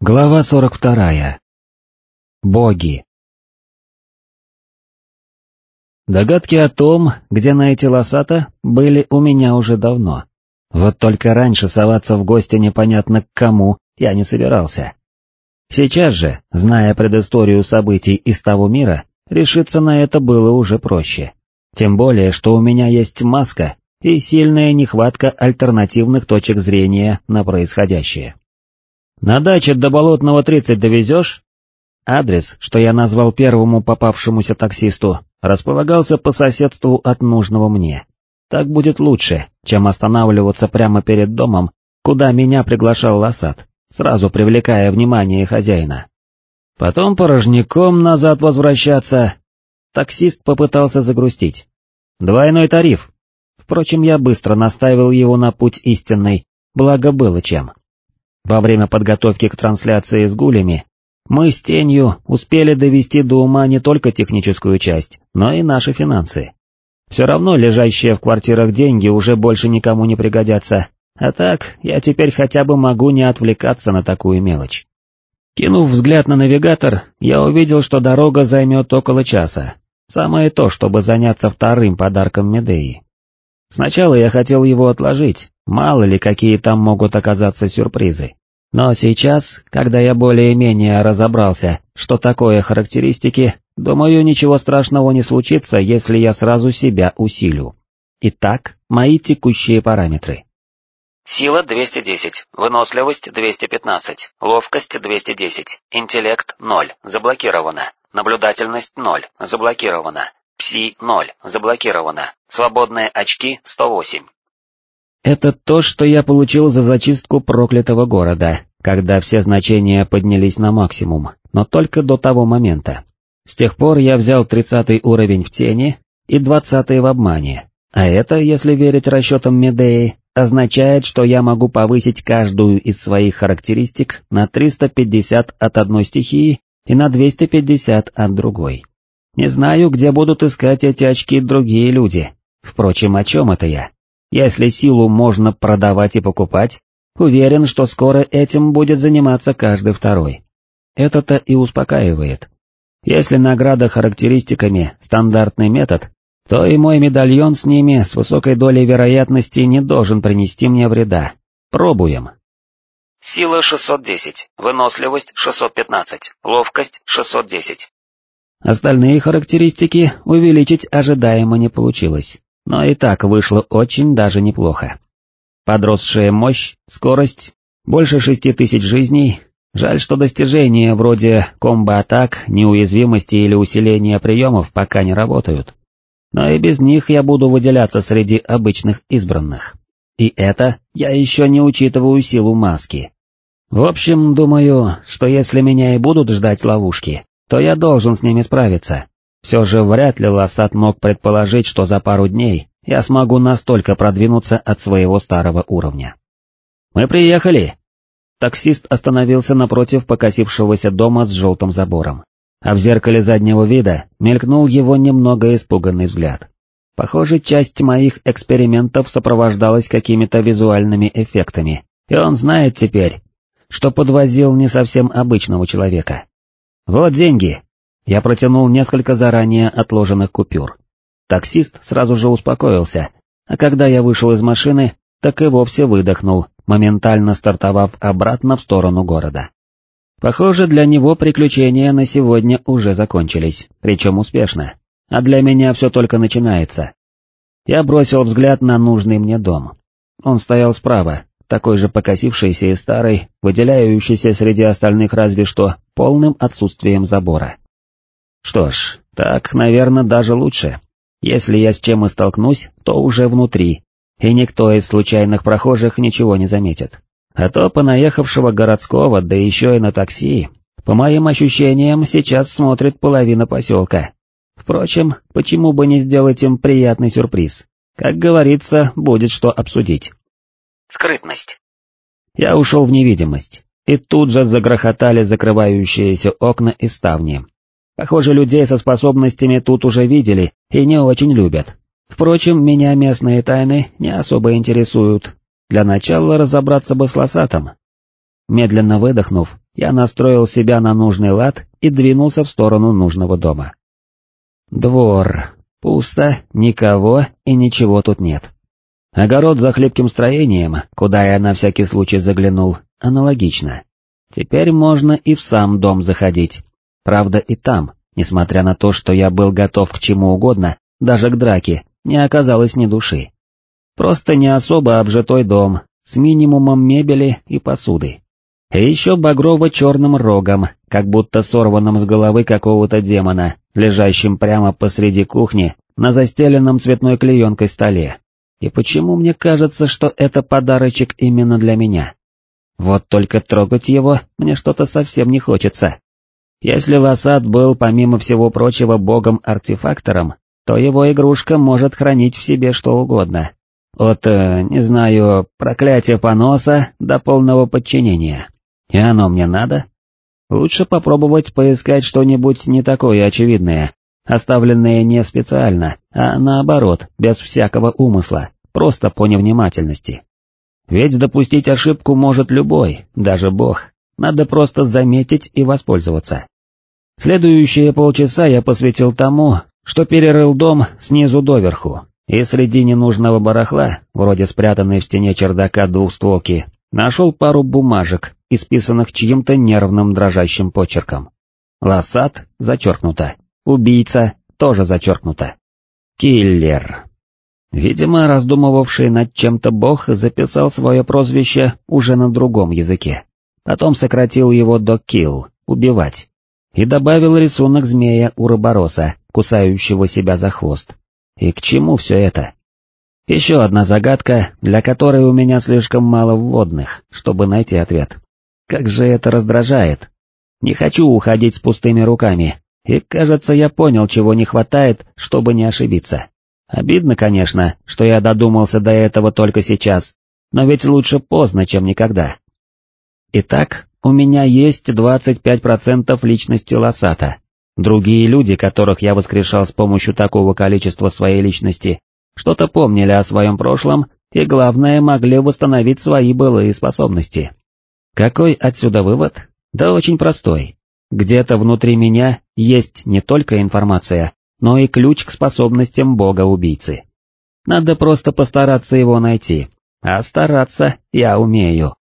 Глава 42. Боги. Догадки о том, где найти лосата, были у меня уже давно. Вот только раньше соваться в гости непонятно к кому я не собирался. Сейчас же, зная предысторию событий из того мира, решиться на это было уже проще. Тем более, что у меня есть маска и сильная нехватка альтернативных точек зрения на происходящее. «На даче до Болотного 30 довезешь?» Адрес, что я назвал первому попавшемуся таксисту, располагался по соседству от нужного мне. Так будет лучше, чем останавливаться прямо перед домом, куда меня приглашал Лосат, сразу привлекая внимание хозяина. Потом порожняком назад возвращаться. Таксист попытался загрустить. Двойной тариф. Впрочем, я быстро наставил его на путь истинный, благо было чем. Во время подготовки к трансляции с гулями мы с тенью успели довести до ума не только техническую часть, но и наши финансы. Все равно лежащие в квартирах деньги уже больше никому не пригодятся, а так я теперь хотя бы могу не отвлекаться на такую мелочь. Кинув взгляд на навигатор, я увидел, что дорога займет около часа. Самое то, чтобы заняться вторым подарком Медеи. Сначала я хотел его отложить, мало ли какие там могут оказаться сюрпризы. Но сейчас, когда я более-менее разобрался, что такое характеристики, думаю, ничего страшного не случится, если я сразу себя усилю. Итак, мои текущие параметры. Сила 210, выносливость 215, ловкость 210, интеллект 0, заблокировано, наблюдательность 0, заблокировано, пси 0, заблокировано, свободные очки 108. Это то, что я получил за зачистку проклятого города, когда все значения поднялись на максимум, но только до того момента. С тех пор я взял тридцатый уровень в тени и двадцатый в обмане, а это, если верить расчетам Медеи, означает, что я могу повысить каждую из своих характеристик на 350 от одной стихии и на 250 от другой. Не знаю, где будут искать эти очки другие люди. Впрочем, о чем это я? Если силу можно продавать и покупать, уверен, что скоро этим будет заниматься каждый второй. Это-то и успокаивает. Если награда характеристиками – стандартный метод, то и мой медальон с ними с высокой долей вероятности не должен принести мне вреда. Пробуем. Сила 610, выносливость 615, ловкость 610. Остальные характеристики увеличить ожидаемо не получилось но и так вышло очень даже неплохо. Подросшая мощь, скорость, больше шести тысяч жизней, жаль, что достижения вроде комбо-атак, неуязвимости или усиления приемов пока не работают. Но и без них я буду выделяться среди обычных избранных. И это я еще не учитываю силу маски. В общем, думаю, что если меня и будут ждать ловушки, то я должен с ними справиться, все же вряд ли Лассад мог предположить, что за пару дней я смогу настолько продвинуться от своего старого уровня. «Мы приехали!» Таксист остановился напротив покосившегося дома с желтым забором, а в зеркале заднего вида мелькнул его немного испуганный взгляд. Похоже, часть моих экспериментов сопровождалась какими-то визуальными эффектами, и он знает теперь, что подвозил не совсем обычного человека. «Вот деньги, я протянул несколько заранее отложенных купюр. Таксист сразу же успокоился, а когда я вышел из машины, так и вовсе выдохнул, моментально стартовав обратно в сторону города. Похоже, для него приключения на сегодня уже закончились, причем успешно, а для меня все только начинается. Я бросил взгляд на нужный мне дом. Он стоял справа, такой же покосившийся и старый, выделяющийся среди остальных разве что полным отсутствием забора. Что ж, так, наверное, даже лучше. Если я с чем и столкнусь, то уже внутри, и никто из случайных прохожих ничего не заметит. А то понаехавшего городского, да еще и на такси, по моим ощущениям, сейчас смотрит половина поселка. Впрочем, почему бы не сделать им приятный сюрприз? Как говорится, будет что обсудить. Скрытность. Я ушел в невидимость, и тут же загрохотали закрывающиеся окна и ставни, Похоже, людей со способностями тут уже видели и не очень любят. Впрочем, меня местные тайны не особо интересуют. Для начала разобраться бы с лосатом. Медленно выдохнув, я настроил себя на нужный лад и двинулся в сторону нужного дома. Двор. Пусто, никого и ничего тут нет. Огород за хлипким строением, куда я на всякий случай заглянул, аналогично. Теперь можно и в сам дом заходить. Правда и там, несмотря на то, что я был готов к чему угодно, даже к драке, не оказалось ни души. Просто не особо обжитой дом, с минимумом мебели и посуды. И еще багрово-черным рогом, как будто сорванным с головы какого-то демона, лежащим прямо посреди кухни на застеленном цветной клеенкой столе. И почему мне кажется, что это подарочек именно для меня? Вот только трогать его мне что-то совсем не хочется. Если Лосад был, помимо всего прочего, богом-артефактором, то его игрушка может хранить в себе что угодно. От, э, не знаю, проклятия поноса до полного подчинения. И оно мне надо? Лучше попробовать поискать что-нибудь не такое очевидное, оставленное не специально, а наоборот, без всякого умысла, просто по невнимательности. Ведь допустить ошибку может любой, даже бог, надо просто заметить и воспользоваться. Следующие полчаса я посвятил тому, что перерыл дом снизу доверху, и среди ненужного барахла, вроде спрятанной в стене чердака двухстволки, нашел пару бумажек, исписанных чьим-то нервным дрожащим почерком. Лосат зачеркнуто, убийца тоже зачеркнуто. Киллер. Видимо, раздумывавший над чем-то бог записал свое прозвище уже на другом языке. Потом сократил его до «килл» — «убивать». И добавил рисунок змея Уробороса, кусающего себя за хвост. И к чему все это? Еще одна загадка, для которой у меня слишком мало вводных, чтобы найти ответ. Как же это раздражает. Не хочу уходить с пустыми руками, и, кажется, я понял, чего не хватает, чтобы не ошибиться. Обидно, конечно, что я додумался до этого только сейчас, но ведь лучше поздно, чем никогда. Итак, у меня есть 25% личности Лосата. Другие люди, которых я воскрешал с помощью такого количества своей личности, что-то помнили о своем прошлом и, главное, могли восстановить свои былые способности. Какой отсюда вывод? Да очень простой. Где-то внутри меня есть не только информация, но и ключ к способностям бога-убийцы. Надо просто постараться его найти, а стараться я умею.